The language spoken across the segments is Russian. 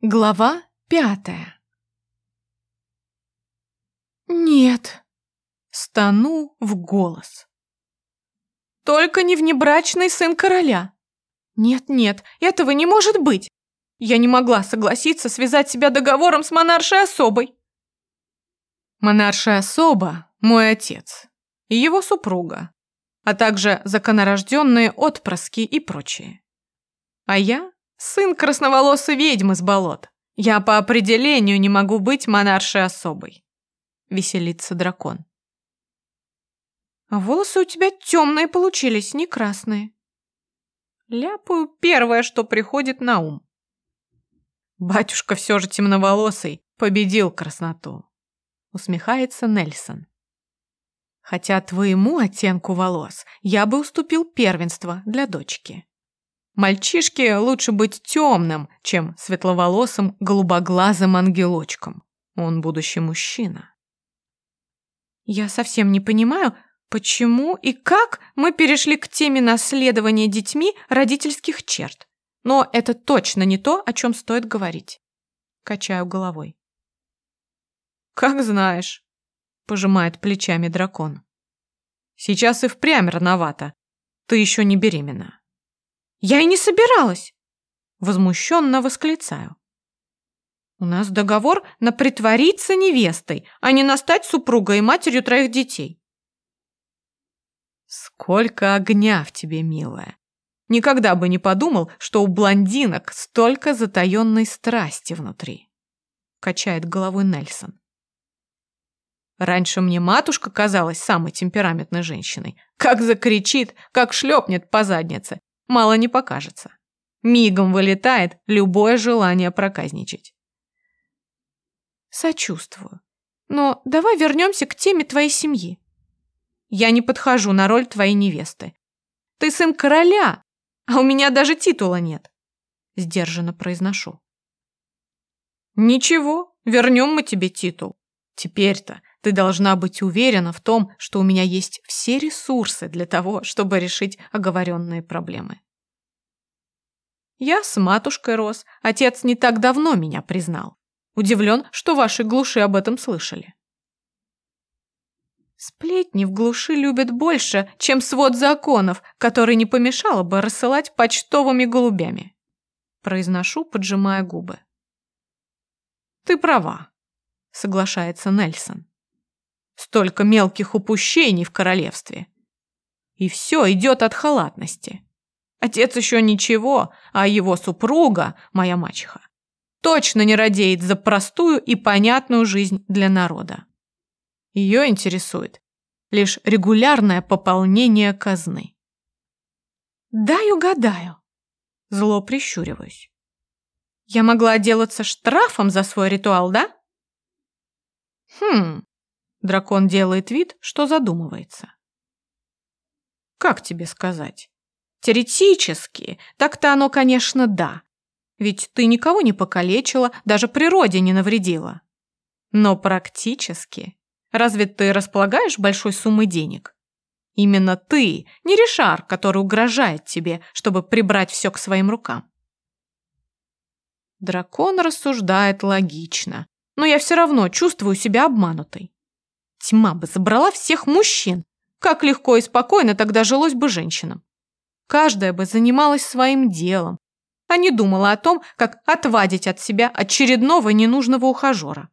Глава пятая «Нет!» — стану в голос. «Только не внебрачный сын короля! Нет-нет, этого не может быть! Я не могла согласиться связать себя договором с монаршей особой!» Монаршая особа – мой отец и его супруга, а также законорожденные отпрыски и прочие. А я Сын красноволосой ведьмы с болот. Я по определению не могу быть монаршей особой. Веселится дракон. А волосы у тебя темные получились, не красные. Ляпаю первое, что приходит на ум. Батюшка все же темноволосый, победил красноту. Усмехается Нельсон. Хотя твоему оттенку волос я бы уступил первенство для дочки. Мальчишке лучше быть темным, чем светловолосым, голубоглазым ангелочком. Он будущий мужчина. Я совсем не понимаю, почему и как мы перешли к теме наследования детьми родительских черт. Но это точно не то, о чем стоит говорить. Качаю головой. Как знаешь, пожимает плечами дракон. Сейчас и впрямь рановато. Ты еще не беременна. Я и не собиралась. Возмущенно восклицаю. У нас договор на притвориться невестой, а не на стать супругой и матерью троих детей. Сколько огня в тебе, милая. Никогда бы не подумал, что у блондинок столько затаенной страсти внутри. Качает головой Нельсон. Раньше мне матушка казалась самой темпераментной женщиной. Как закричит, как шлепнет по заднице мало не покажется. Мигом вылетает любое желание проказничать. Сочувствую. Но давай вернемся к теме твоей семьи. Я не подхожу на роль твоей невесты. Ты сын короля, а у меня даже титула нет. Сдержанно произношу. Ничего, вернем мы тебе титул. Теперь-то ты должна быть уверена в том, что у меня есть все ресурсы для того, чтобы решить оговоренные проблемы. Я с матушкой рос, отец не так давно меня признал. Удивлен, что ваши глуши об этом слышали. Сплетни в глуши любят больше, чем свод законов, который не помешало бы рассылать почтовыми голубями. Произношу, поджимая губы. Ты права, соглашается Нельсон. Столько мелких упущений в королевстве. И все идет от халатности. Отец еще ничего, а его супруга, моя мачеха, точно не радеет за простую и понятную жизнь для народа. Ее интересует лишь регулярное пополнение казны. «Дай угадаю», – зло прищуриваюсь. «Я могла отделаться штрафом за свой ритуал, да?» «Хм», – дракон делает вид, что задумывается. «Как тебе сказать?» Теоретически, так-то оно, конечно, да. Ведь ты никого не покалечила, даже природе не навредила. Но практически, разве ты располагаешь большой суммой денег? Именно ты, не Ришар, который угрожает тебе, чтобы прибрать все к своим рукам. Дракон рассуждает логично, но я все равно чувствую себя обманутой. Тьма бы забрала всех мужчин. Как легко и спокойно тогда жилось бы женщинам. Каждая бы занималась своим делом, а не думала о том, как отвадить от себя очередного ненужного ухажера.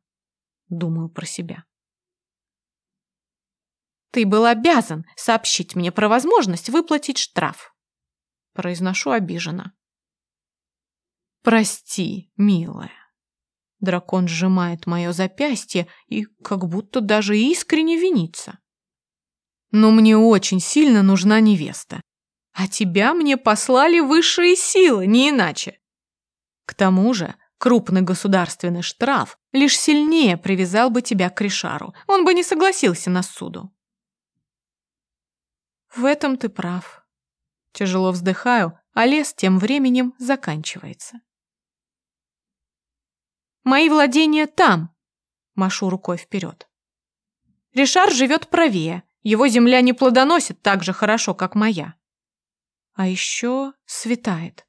Думаю про себя. Ты был обязан сообщить мне про возможность выплатить штраф. Произношу обиженно. Прости, милая. Дракон сжимает мое запястье и как будто даже искренне винится. Но мне очень сильно нужна невеста. А тебя мне послали высшие силы, не иначе. К тому же, крупный государственный штраф лишь сильнее привязал бы тебя к Ришару. Он бы не согласился на суду. В этом ты прав. Тяжело вздыхаю, а лес тем временем заканчивается. Мои владения там, машу рукой вперед. Ришар живет правее, его земля не плодоносит так же хорошо, как моя. А еще светает.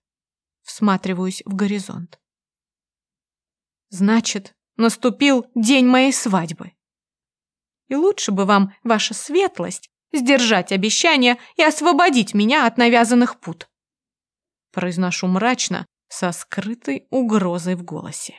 Всматриваюсь в горизонт. Значит, наступил день моей свадьбы. И лучше бы вам, ваша светлость, сдержать обещание и освободить меня от навязанных пут. Произношу мрачно, со скрытой угрозой в голосе.